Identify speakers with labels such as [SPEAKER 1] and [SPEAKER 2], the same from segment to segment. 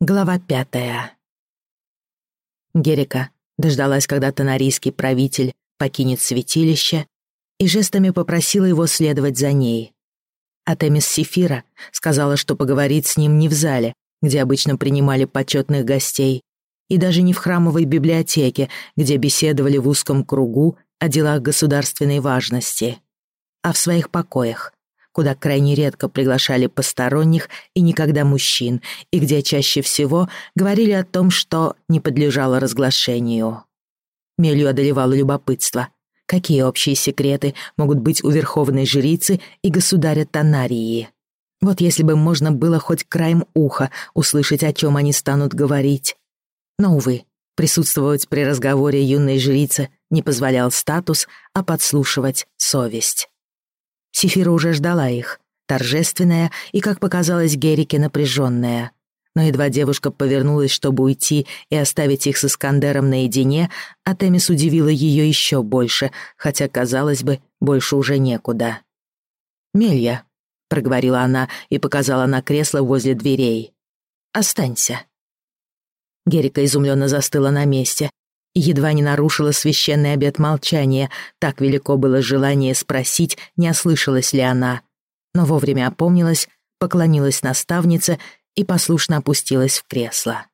[SPEAKER 1] Глава пятая. Герика дождалась, когда тонарийский правитель покинет святилище, и жестами попросила его следовать за ней. Атемис Сефира сказала, что поговорит с ним не в зале, где обычно принимали почетных гостей, и даже не в храмовой библиотеке, где беседовали в узком кругу о делах государственной важности, а в своих покоях, куда крайне редко приглашали посторонних и никогда мужчин, и где чаще всего говорили о том, что не подлежало разглашению. Мелью одолевало любопытство. Какие общие секреты могут быть у верховной жрицы и государя Танарии? Вот если бы можно было хоть краем уха услышать, о чем они станут говорить. Но, увы, присутствовать при разговоре юной жрицы не позволял статус, а подслушивать — совесть. Сефира уже ждала их, торжественная и, как показалось Герике, напряженная. Но едва девушка повернулась, чтобы уйти и оставить их с Искандером наедине, а Темис удивила ее еще больше, хотя, казалось бы, больше уже некуда. «Мелья», — проговорила она и показала на кресло возле дверей. «Останься». Герика изумленно застыла на месте, едва не нарушила священный обет молчания, так велико было желание спросить, не ослышалась ли она. Но вовремя опомнилась, поклонилась наставнице и послушно опустилась в кресло.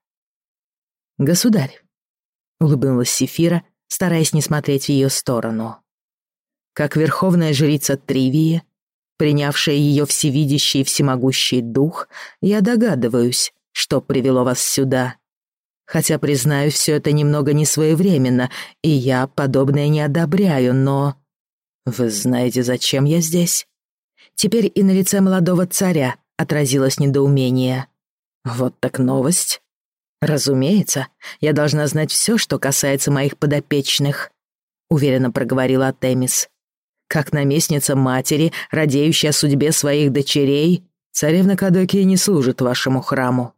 [SPEAKER 1] «Государь», — улыбнулась Сефира, стараясь не смотреть в ее сторону. «Как верховная жрица Тривии, принявшая ее всевидящий и всемогущий дух, я догадываюсь, что привело вас сюда. Хотя, признаю, все это немного несвоевременно, и я подобное не одобряю, но... Вы знаете, зачем я здесь? Теперь и на лице молодого царя отразилось недоумение. Вот так новость. Разумеется, я должна знать все, что касается моих подопечных, уверенно проговорила Темис. Как наместница матери, радеющая о судьбе своих дочерей, царевна Кадокия не служит вашему храму,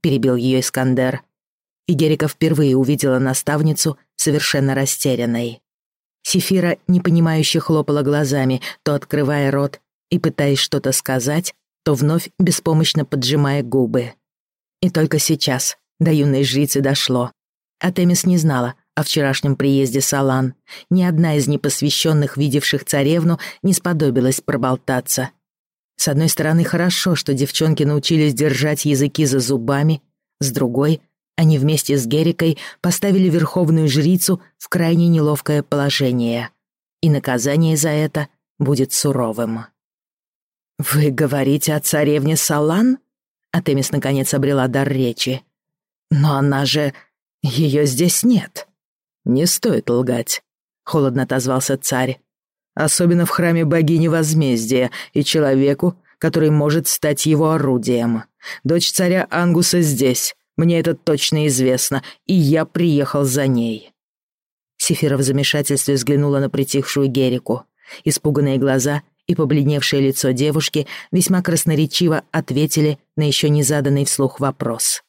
[SPEAKER 1] перебил ее Искандер и Герика впервые увидела наставницу совершенно растерянной. Сефира непонимающе хлопала глазами, то открывая рот и пытаясь что-то сказать, то вновь беспомощно поджимая губы. И только сейчас до юной жрицы дошло. Атемис не знала о вчерашнем приезде Салан. Ни одна из непосвященных, видевших царевну, не сподобилась проболтаться. С одной стороны, хорошо, что девчонки научились держать языки за зубами, с другой они вместе с Герикой поставили верховную жрицу в крайне неловкое положение. И наказание за это будет суровым. «Вы говорите о царевне Салан?» Атемис наконец обрела дар речи. «Но она же... ее здесь нет». «Не стоит лгать», — холодно отозвался царь. «Особенно в храме богини возмездия и человеку, который может стать его орудием. Дочь царя Ангуса здесь, мне это точно известно, и я приехал за ней». Сефира в замешательстве взглянула на притихшую Герику. Испуганные глаза и побледневшее лицо девушки весьма красноречиво ответили на еще не заданный вслух вопрос.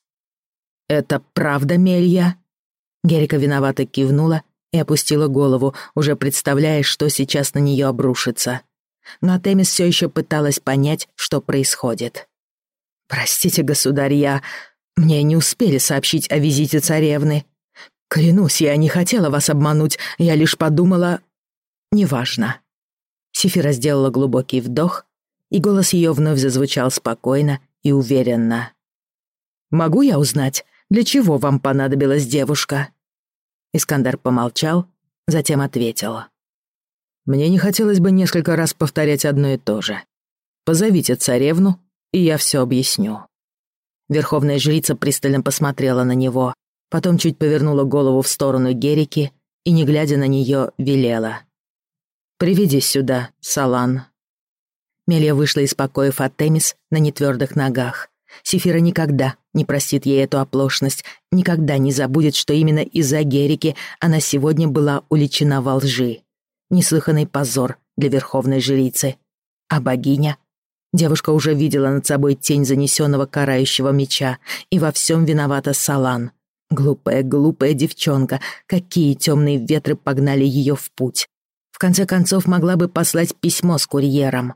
[SPEAKER 1] «Это правда, Мелья?» Герика виновато кивнула и опустила голову, уже представляя, что сейчас на нее обрушится. Но Темис все еще пыталась понять, что происходит. «Простите, государь, я... Мне не успели сообщить о визите царевны. Клянусь, я не хотела вас обмануть, я лишь подумала... Неважно. Сифира сделала глубокий вдох, и голос ее вновь зазвучал спокойно и уверенно. «Могу я узнать, для чего вам понадобилась девушка?» Искандер помолчал, затем ответил. «Мне не хотелось бы несколько раз повторять одно и то же. Позовите царевну, и я все объясню». Верховная жрица пристально посмотрела на него, потом чуть повернула голову в сторону Герики и, не глядя на нее, велела. «Приведи сюда, Салан». Мелья вышла из покоев от Темис на нетвердых ногах. Сефира никогда не простит ей эту оплошность, никогда не забудет, что именно из-за Герики она сегодня была уличена во лжи. Неслыханный позор для верховной жрицы. А богиня Девушка уже видела над собой тень занесенного карающего меча, и во всем виновата Салан. Глупая, глупая девчонка, какие темные ветры погнали ее в путь. В конце концов, могла бы послать письмо с курьером.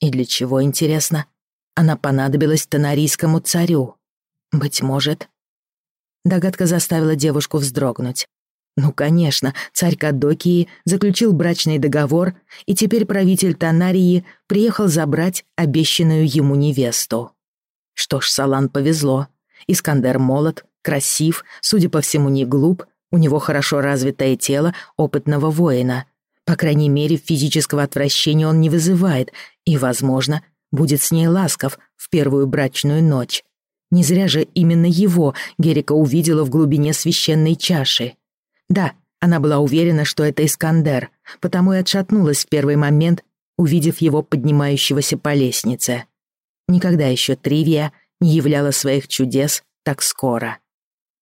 [SPEAKER 1] И для чего, интересно? Она понадобилась тонарийскому царю. Быть может. Догадка заставила девушку вздрогнуть. Ну, конечно, царь Кадокии заключил брачный договор, и теперь правитель Танарии приехал забрать обещанную ему невесту. Что ж, Салан повезло. Искандер молод, красив, судя по всему, не глуп, у него хорошо развитое тело опытного воина. По крайней мере, физического отвращения он не вызывает и, возможно, будет с ней ласков в первую брачную ночь. Не зря же именно его Герика увидела в глубине священной чаши. Да, она была уверена, что это Искандер, потому и отшатнулась в первый момент, увидев его поднимающегося по лестнице. Никогда еще Тривия не являла своих чудес так скоро.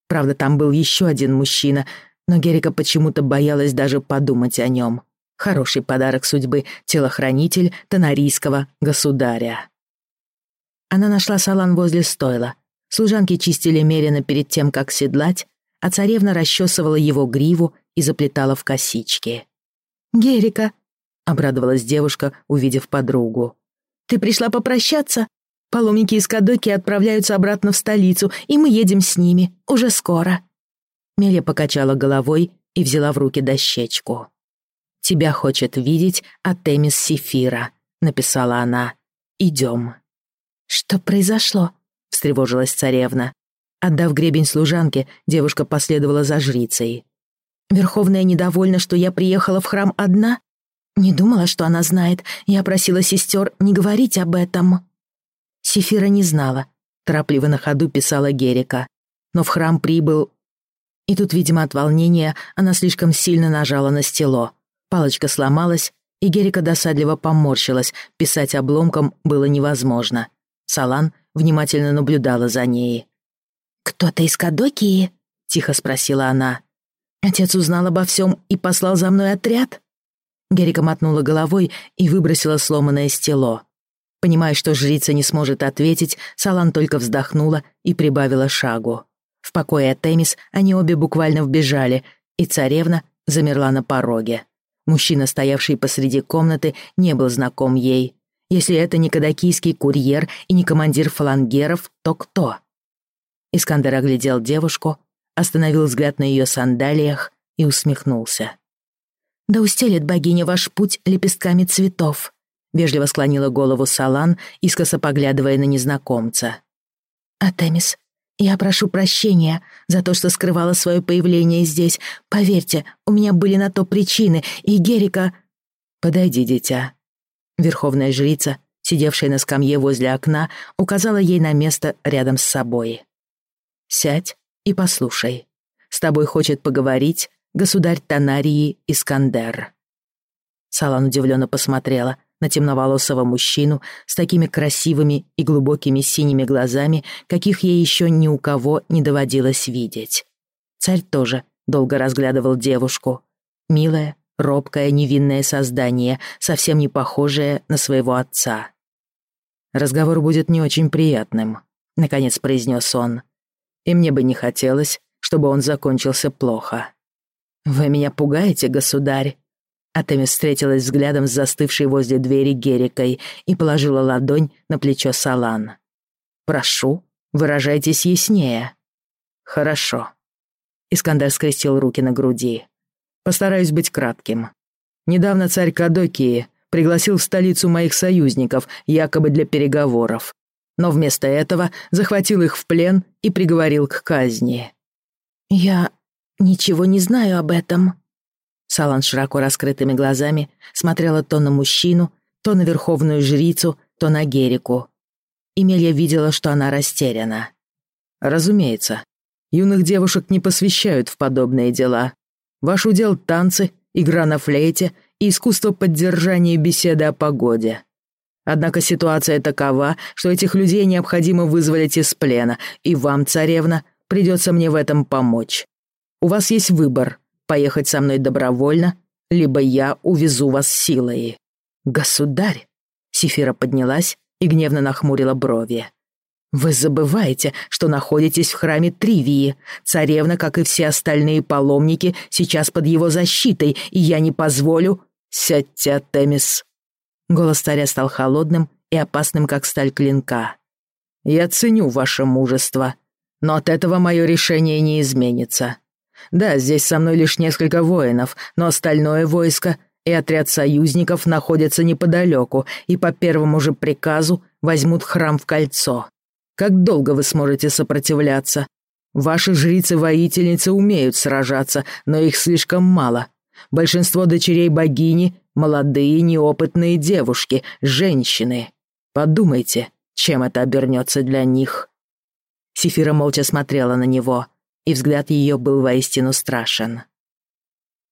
[SPEAKER 1] Правда, там был еще один мужчина, но Герика почему-то боялась даже подумать о нем. Хороший подарок судьбы — телохранитель тонарийского государя. Она нашла салан возле стойла. Служанки чистили мерено перед тем, как седлать, а царевна расчесывала его гриву и заплетала в косички. «Герика», — обрадовалась девушка, увидев подругу. «Ты пришла попрощаться? Паломники из Кадоки отправляются обратно в столицу, и мы едем с ними. Уже скоро». Мелья покачала головой и взяла в руки дощечку. «Тебя хочет видеть Атемис Сефира», — написала она. «Идем». «Что произошло?» — встревожилась царевна. Отдав гребень служанке, девушка последовала за жрицей. «Верховная недовольна, что я приехала в храм одна? Не думала, что она знает. Я просила сестер не говорить об этом». Сефира не знала. Торопливо на ходу писала Герика. Но в храм прибыл... И тут, видимо, от волнения она слишком сильно нажала на стело. Палочка сломалась, и Герика досадливо поморщилась. Писать обломком было невозможно. Салан внимательно наблюдала за ней. «Кто-то из Кадокии?» — тихо спросила она. «Отец узнал обо всем и послал за мной отряд?» Герика мотнула головой и выбросила сломанное стело. Понимая, что жрица не сможет ответить, Салан только вздохнула и прибавила шагу. В покое Темис они обе буквально вбежали, и царевна замерла на пороге. Мужчина, стоявший посреди комнаты, не был знаком ей. Если это не кадакийский курьер и не командир фалангеров, то кто? Искандер оглядел девушку, остановил взгляд на ее сандалиях и усмехнулся. «Да устелит богиня ваш путь лепестками цветов», вежливо склонила голову Салан, искоса поглядывая на незнакомца. «Атемис, я прошу прощения за то, что скрывала свое появление здесь. Поверьте, у меня были на то причины, и Герика...» «Подойди, дитя». Верховная жрица, сидевшая на скамье возле окна, указала ей на место рядом с собой. Сядь и послушай. С тобой хочет поговорить государь Танарии Искандер». Салан удивленно посмотрела на темноволосого мужчину с такими красивыми и глубокими синими глазами, каких ей еще ни у кого не доводилось видеть. Царь тоже долго разглядывал девушку. Милое, робкое, невинное создание, совсем не похожее на своего отца. «Разговор будет не очень приятным», — наконец произнес он и мне бы не хотелось, чтобы он закончился плохо. «Вы меня пугаете, государь?» Атеми встретилась взглядом с застывшей возле двери Герикой и положила ладонь на плечо Салан. «Прошу, выражайтесь яснее». «Хорошо». Искандер скрестил руки на груди. «Постараюсь быть кратким. Недавно царь Кадокии пригласил в столицу моих союзников, якобы для переговоров но вместо этого захватил их в плен и приговорил к казни. «Я ничего не знаю об этом». Салан широко раскрытыми глазами смотрела то на мужчину, то на верховную жрицу, то на Герику. Эмелья видела, что она растеряна. «Разумеется, юных девушек не посвящают в подобные дела. Ваш удел — танцы, игра на флейте и искусство поддержания беседы о погоде. Однако ситуация такова, что этих людей необходимо вызволить из плена, и вам, царевна, придется мне в этом помочь. У вас есть выбор — поехать со мной добровольно, либо я увезу вас силой». «Государь!» — Сефира поднялась и гневно нахмурила брови. «Вы забываете, что находитесь в храме Тривии. Царевна, как и все остальные паломники, сейчас под его защитой, и я не позволю...» «Сядьте, Темис», Голос царя стал холодным и опасным, как сталь клинка. «Я ценю ваше мужество,
[SPEAKER 2] Но от этого мое решение не изменится. Да, здесь со мной лишь несколько воинов, но остальное войско и отряд союзников находятся неподалеку и по первому же приказу возьмут храм в кольцо. Как долго вы сможете сопротивляться? Ваши жрицы-воительницы умеют сражаться, но их слишком мало. Большинство дочерей богини — молодые, неопытные девушки, женщины. Подумайте, чем это обернется для них. Сефира молча смотрела на него, и взгляд ее был воистину страшен.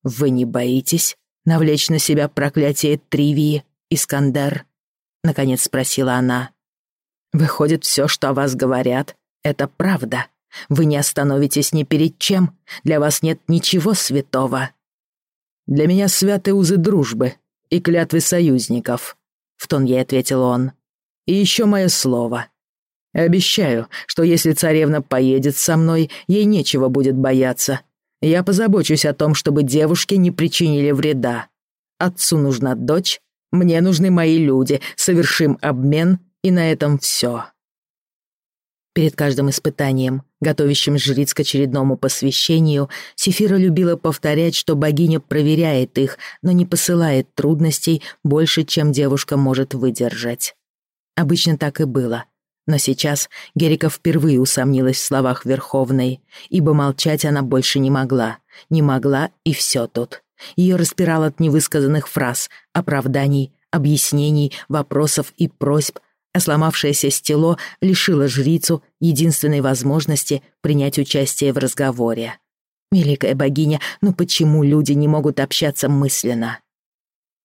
[SPEAKER 2] «Вы не боитесь навлечь на себя проклятие Тривии, Искандер?» — наконец спросила она. «Выходит, все, что о вас говорят, это правда. Вы не остановитесь ни перед чем, для вас нет ничего святого». «Для меня святы узы дружбы и клятвы союзников», — в тон ей ответил он. «И еще мое слово. Обещаю, что если царевна поедет со мной, ей нечего будет бояться. Я позабочусь о том, чтобы девушке не причинили вреда. Отцу нужна дочь, мне нужны мои люди, совершим обмен, и на этом все. Перед каждым испытанием, готовящим жриц к очередному посвящению, Сефира любила повторять, что богиня проверяет их, но не посылает трудностей больше, чем девушка может выдержать. Обычно так и было. Но сейчас Герика впервые усомнилась в словах Верховной, ибо молчать она больше не могла. Не могла, и все тут. Ее распирало от невысказанных фраз, оправданий, объяснений, вопросов и просьб, а сломавшееся стело лишило жрицу единственной возможности принять участие в разговоре. Великая богиня, ну почему люди не могут общаться мысленно?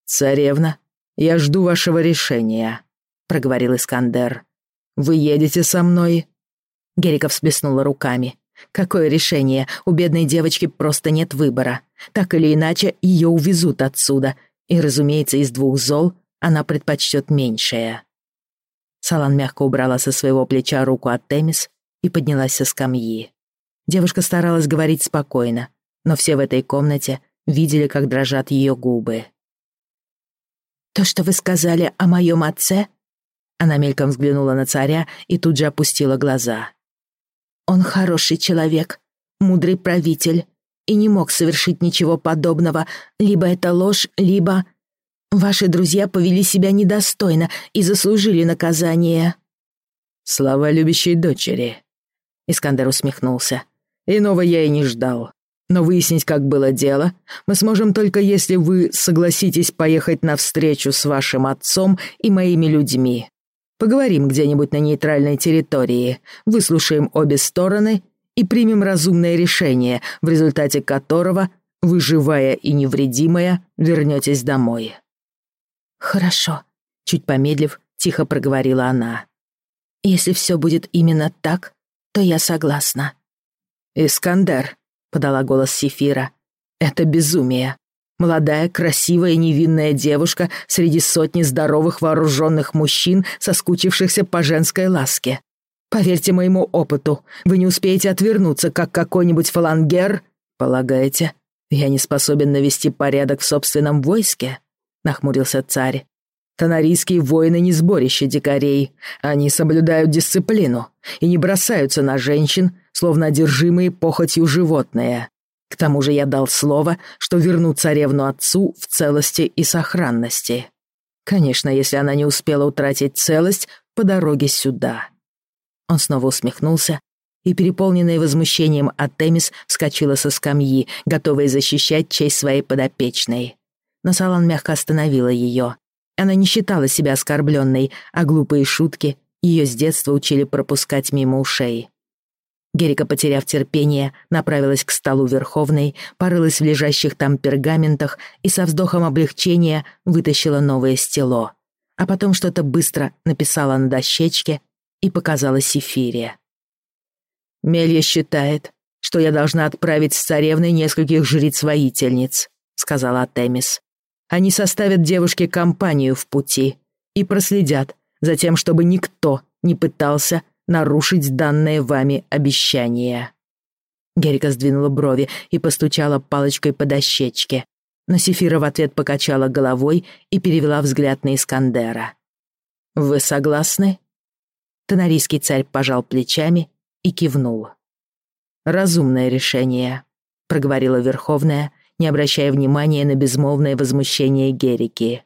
[SPEAKER 2] «Царевна, я жду вашего решения», — проговорил Искандер. «Вы едете со мной?» Герика всплеснула руками. «Какое решение? У бедной девочки просто нет выбора. Так или иначе, ее увезут отсюда. И, разумеется, из двух зол она предпочтет меньшее». Салан мягко убрала со своего плеча руку от Темис и поднялась со скамьи. Девушка старалась говорить спокойно, но все в этой комнате видели, как дрожат ее губы. «То, что вы сказали о моем отце, она мельком взглянула на царя и тут же опустила глаза. «Он хороший человек, мудрый правитель, и не мог совершить ничего подобного. Либо это ложь, либо... Ваши друзья повели себя недостойно и заслужили наказание». «Слова любящей дочери», — Искандер усмехнулся. «Иного я и не ждал. Но выяснить, как было дело, мы сможем только если вы согласитесь поехать навстречу с вашим отцом и моими людьми. Поговорим где-нибудь на нейтральной территории, выслушаем обе стороны и примем разумное решение, в результате которого вы, живая и невредимая, вернетесь домой».
[SPEAKER 1] «Хорошо», — чуть помедлив, тихо проговорила она. «Если все будет именно так, то я согласна».
[SPEAKER 2] «Искандер», — подала голос Сефира, — «это безумие. Молодая, красивая, невинная девушка среди сотни здоровых вооруженных мужчин, соскучившихся по женской ласке. Поверьте моему опыту, вы не успеете отвернуться, как какой-нибудь фалангер. Полагаете, я не способен навести порядок в собственном войске? Нахмурился царь. Тонарийские воины не сборище дикарей. Они соблюдают дисциплину и не бросаются на женщин, словно одержимые похотью животные. К тому же я дал слово, что верну царевну отцу в целости и сохранности. Конечно, если она не успела утратить целость по дороге сюда. Он снова усмехнулся, и, переполненная возмущением Атемис, вскочила со скамьи, готовая защищать честь своей подопечной. Но Салан мягко остановила ее. Она не считала себя оскорбленной, а глупые шутки ее с детства учили пропускать мимо ушей. Герика, потеряв терпение, направилась к столу Верховной, порылась в лежащих там пергаментах и со вздохом облегчения вытащила новое стело. А потом что-то быстро написала на дощечке и показала Сефире. «Мелья считает, что я должна отправить с царевной нескольких жриц-воительниц», — сказала Атемис. «Они составят девушке компанию в пути и проследят за тем, чтобы никто не пытался нарушить данное вами обещание». Герика сдвинула брови и постучала палочкой по дощечке. Но Сефира в ответ покачала головой и перевела взгляд на Искандера. «Вы согласны?» Тонарийский царь пожал плечами и кивнул. разумное решение», — проговорила Верховная, не обращая внимания на безмолвное возмущение Герики.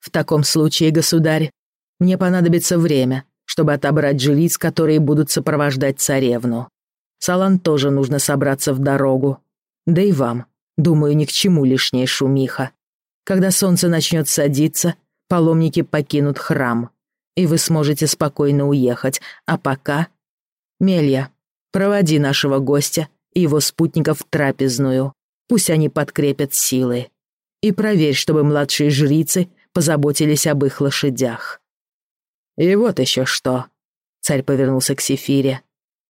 [SPEAKER 2] «В таком случае, государь, мне понадобится время, чтобы отобрать жилиц, которые будут сопровождать царевну. Салан тоже нужно собраться в дорогу. Да и вам, думаю, ни к чему лишняя шумиха. Когда солнце начнет садиться, паломники покинут храм, и вы сможете спокойно уехать, а пока... Мелья, проводи нашего гостя и его спутников в трапезную. Пусть они подкрепят силы. И проверь, чтобы младшие жрицы позаботились об их лошадях. И вот еще что. Царь повернулся к Сефире.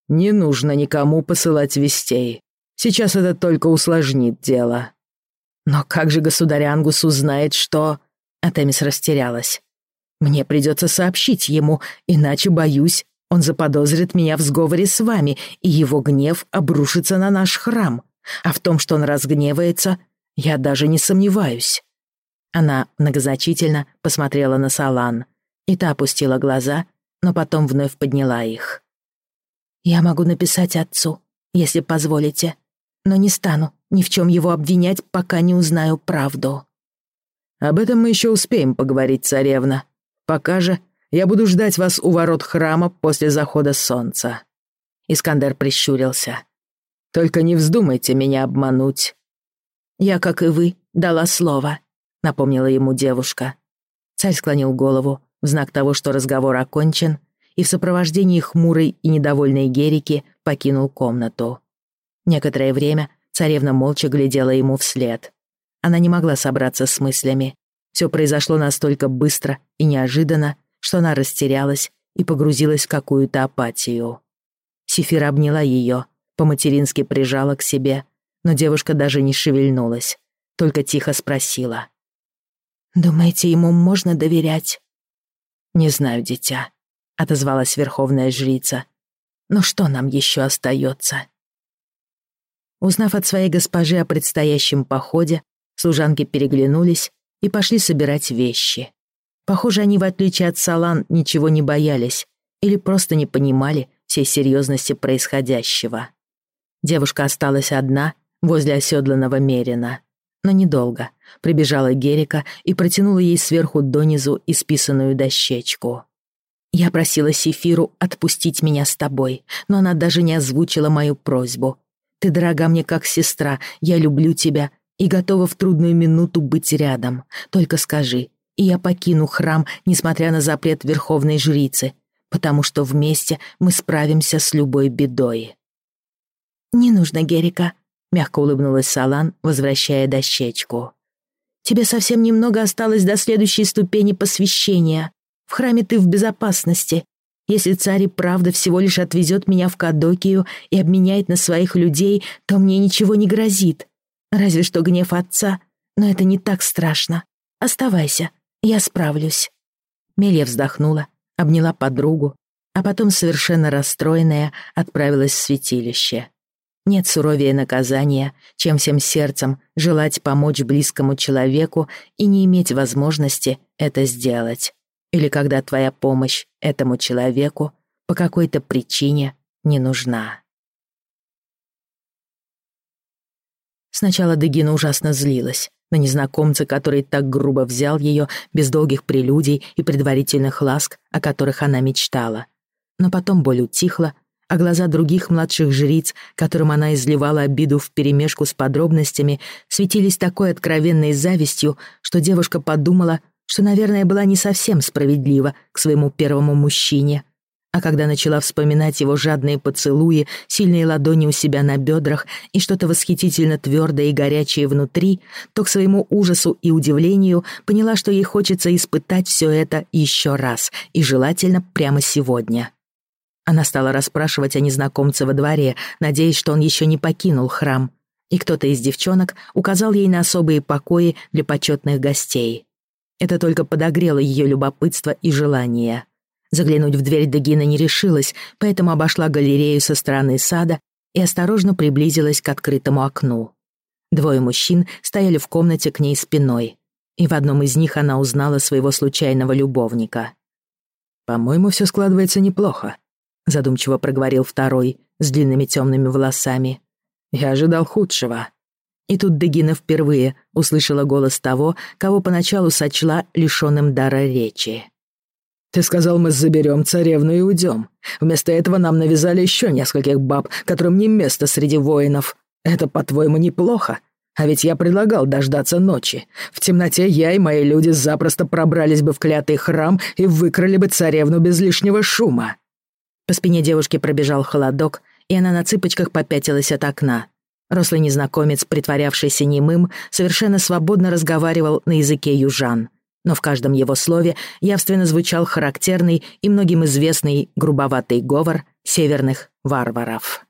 [SPEAKER 2] Не нужно никому посылать вестей. Сейчас это только усложнит дело. Но как же государь Ангус узнает, что... Атемис растерялась. Мне придется сообщить ему, иначе, боюсь, он заподозрит меня в сговоре с вами, и его гнев обрушится на наш храм. А в том, что он разгневается, я даже не сомневаюсь». Она многозначительно посмотрела на Салан, и та опустила глаза, но потом вновь подняла их. «Я могу написать отцу, если позволите, но не стану ни в чем его обвинять, пока не узнаю правду». «Об этом мы еще успеем поговорить, царевна. Пока же я буду ждать вас у ворот храма после захода солнца». Искандер прищурился. Только не вздумайте меня обмануть». «Я, как и вы, дала слово», — напомнила ему девушка. Царь склонил голову в знак того, что разговор окончен, и в сопровождении хмурой и недовольной Герики покинул комнату. Некоторое время царевна молча глядела ему вслед. Она не могла собраться с мыслями. Все произошло настолько быстро и неожиданно, что она растерялась и погрузилась в какую-то апатию. Сифира обняла ее, по-матерински прижала к себе, но девушка даже не шевельнулась, только тихо спросила. «Думаете, ему можно доверять?» «Не знаю, дитя», — отозвалась верховная жрица. «Но что нам еще остается?» Узнав от своей госпожи о предстоящем походе, служанки переглянулись и пошли собирать вещи. Похоже, они, в отличие от Салан, ничего не боялись или просто не понимали всей серьезности происходящего. Девушка осталась одна возле оседланного Мерина. Но недолго. Прибежала Герика и протянула ей сверху донизу исписанную дощечку. Я просила Сефиру отпустить меня с тобой, но она даже не озвучила мою просьбу. Ты дорога мне как сестра, я люблю тебя и готова в трудную минуту быть рядом. Только скажи, и я покину храм, несмотря на запрет верховной жрицы, потому что вместе мы справимся с любой бедой. «Не нужно, Герика», — мягко улыбнулась Салан, возвращая дощечку. «Тебе совсем немного осталось до следующей ступени посвящения. В храме ты в безопасности. Если царь и правда всего лишь отвезет меня в Кадокию и обменяет на своих людей, то мне ничего не грозит. Разве что гнев отца, но это не так страшно. Оставайся, я справлюсь». Мелья вздохнула, обняла подругу, а потом, совершенно расстроенная, отправилась в святилище. Нет суровее наказания, чем всем сердцем желать помочь близкому человеку и не иметь возможности это сделать. Или когда твоя помощь этому человеку по какой-то причине не нужна. Сначала Дегина ужасно злилась на незнакомца, который так грубо взял ее без долгих прелюдий и предварительных ласк, о которых она мечтала. Но потом боль утихла, а глаза других младших жриц, которым она изливала обиду вперемешку с подробностями, светились такой откровенной завистью, что девушка подумала, что, наверное, была не совсем справедлива к своему первому мужчине. А когда начала вспоминать его жадные поцелуи, сильные ладони у себя на бедрах и что-то восхитительно твердое и горячее внутри, то к своему ужасу и удивлению поняла, что ей хочется испытать все это еще раз, и желательно прямо сегодня. Она стала расспрашивать о незнакомце во дворе, надеясь, что он еще не покинул храм. И кто-то из девчонок указал ей на особые покои для почетных гостей. Это только подогрело ее любопытство и желание. Заглянуть в дверь Дагина не решилась, поэтому обошла галерею со стороны сада и осторожно приблизилась к открытому окну. Двое мужчин стояли в комнате к ней спиной, и в одном из них она узнала своего случайного любовника. «По-моему, все складывается неплохо», задумчиво проговорил второй,
[SPEAKER 1] с длинными темными волосами. «Я ожидал худшего». И тут Дегина впервые услышала голос того, кого поначалу сочла лишённым дара речи. «Ты сказал, мы заберем царевну и уйдем. Вместо этого нам навязали еще нескольких баб, которым не место среди воинов. Это, по-твоему, неплохо? А ведь я предлагал дождаться ночи. В темноте я и мои люди запросто пробрались бы в клятый храм и выкрали бы царевну без лишнего шума». По спине девушки пробежал холодок, и она на цыпочках попятилась от окна. Рослый незнакомец, притворявшийся немым, совершенно свободно разговаривал на языке южан. Но в каждом его слове явственно звучал характерный и многим известный грубоватый говор северных варваров.